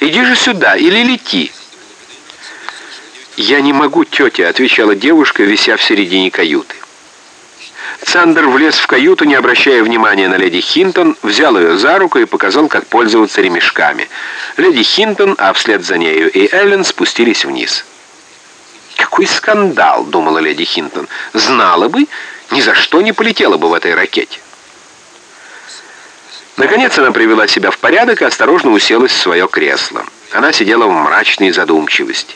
Иди же сюда или лети!» «Я не могу, тетя», — отвечала девушка, вися в середине каюты. Сандер влез в каюту, не обращая внимания на леди Хинтон, взял ее за руку и показал, как пользоваться ремешками. Леди Хинтон, а вслед за нею и Эллен спустились вниз. «Какой скандал!» — думала леди Хинтон. «Знала бы, ни за что не полетела бы в этой ракете». Наконец она привела себя в порядок и осторожно уселась в свое кресло. Она сидела в мрачной задумчивости.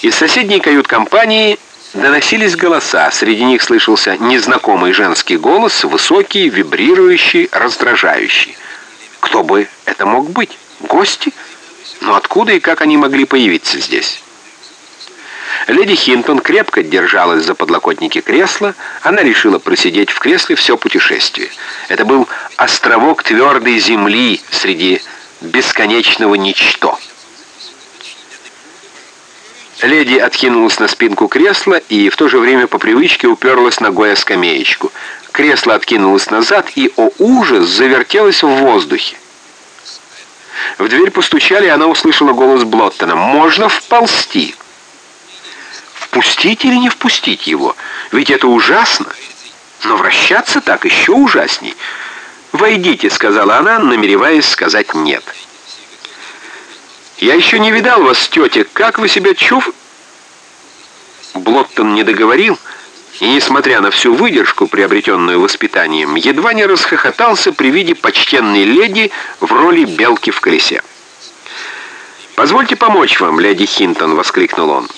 Из соседней кают-компании доносились голоса. Среди них слышался незнакомый женский голос, высокий, вибрирующий, раздражающий. Кто бы это мог быть? Гости? Но откуда и как они могли появиться здесь? Леди Хинтон крепко держалась за подлокотники кресла. Она решила просидеть в кресле все путешествие. Это был островок твердой земли среди бесконечного ничто. Леди откинулась на спинку кресла и в то же время по привычке уперлась ногой о скамеечку. Кресло откинулось назад и, о ужас, завертелось в воздухе. В дверь постучали, и она услышала голос Блоттона. «Можно вползти!» Впустить или не впустить его? Ведь это ужасно. Но вращаться так еще ужасней. «Войдите», — сказала она, намереваясь сказать «нет». «Я еще не видал вас, тетя. Как вы себя чув...» Блоттон не договорил, и, несмотря на всю выдержку, приобретенную воспитанием, едва не расхохотался при виде почтенной леди в роли белки в колесе. «Позвольте помочь вам, леди Хинтон!» — воскликнул он.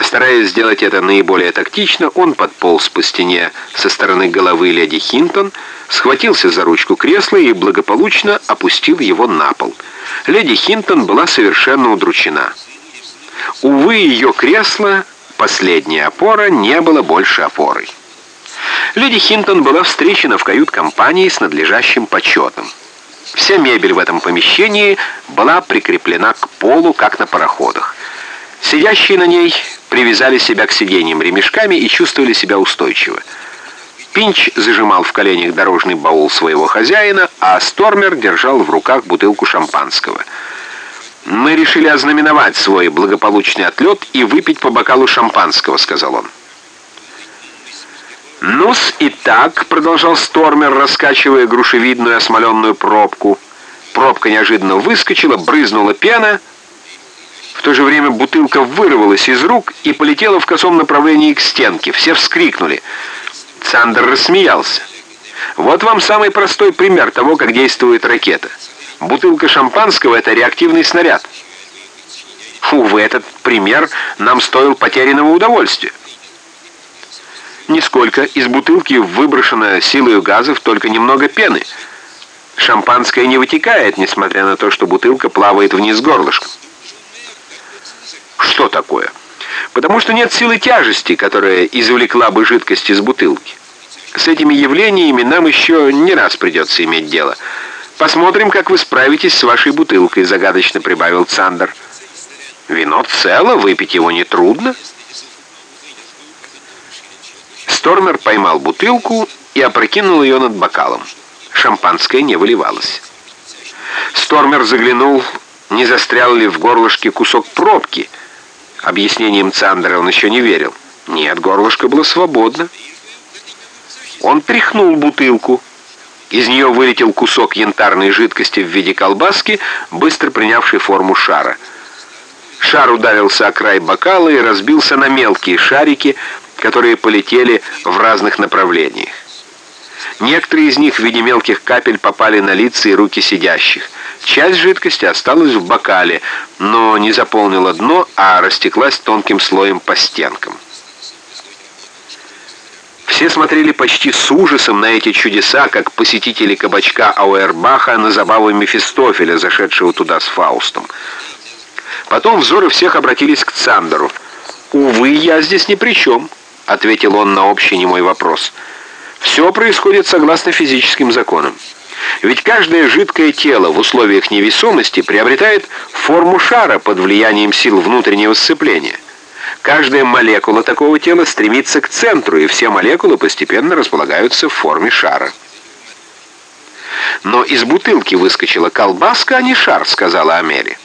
Стараясь сделать это наиболее тактично, он подполз по стене со стороны головы леди Хинтон, схватился за ручку кресла и благополучно опустил его на пол. Леди Хинтон была совершенно удручена. Увы, ее кресло, последняя опора, не было больше опорой. Леди Хинтон была встречена в кают-компании с надлежащим почетом. Вся мебель в этом помещении была прикреплена к полу, как на пароходах. Сидящие на ней привязали себя к сиденьям ремешками и чувствовали себя устойчиво. Пинч зажимал в коленях дорожный баул своего хозяина, а Стормер держал в руках бутылку шампанского. «Мы решили ознаменовать свой благополучный отлет и выпить по бокалу шампанского», — сказал он. «Ну-с, и так», — продолжал Стормер, раскачивая грушевидную осмоленную пробку. Пробка неожиданно выскочила, брызнула пена — в то же время бутылка вырвалась из рук и полетела в косом направлении к стенке. Все вскрикнули. Цандер рассмеялся. Вот вам самый простой пример того, как действует ракета. Бутылка шампанского — это реактивный снаряд. Увы, этот пример нам стоил потерянного удовольствия. Нисколько. Из бутылки выброшено силой газов только немного пены. Шампанское не вытекает, несмотря на то, что бутылка плавает вниз горлышком. Что такое? Потому что нет силы тяжести, которая извлекла бы жидкость из бутылки. С этими явлениями нам еще не раз придется иметь дело. Посмотрим, как вы справитесь с вашей бутылкой, загадочно прибавил Цандер. Вино цело, выпить его нетрудно. Стормер поймал бутылку и опрокинул ее над бокалом. Шампанское не выливалось. Стормер заглянул, не застрял ли в горлышке кусок пробки — Объяснением Цандера он еще не верил. Нет, горлышко было свободно. Он тряхнул бутылку. Из нее вылетел кусок янтарной жидкости в виде колбаски, быстро принявший форму шара. Шар ударился о край бокала и разбился на мелкие шарики, которые полетели в разных направлениях. Некоторые из них в виде мелких капель попали на лица и руки сидящих. Часть жидкости осталась в бокале, но не заполнила дно, а растеклась тонким слоем по стенкам. Все смотрели почти с ужасом на эти чудеса, как посетители кабачка Ауэрбаха на забавы Мефистофеля, зашедшего туда с Фаустом. Потом взоры всех обратились к Цандеру. «Увы, я здесь ни при чем», — ответил он на общий немой вопрос. «Все происходит согласно физическим законам». Ведь каждое жидкое тело в условиях невесомости приобретает форму шара под влиянием сил внутреннего сцепления. Каждая молекула такого тела стремится к центру, и все молекулы постепенно располагаются в форме шара. «Но из бутылки выскочила колбаска, а не шар», — сказала Амели.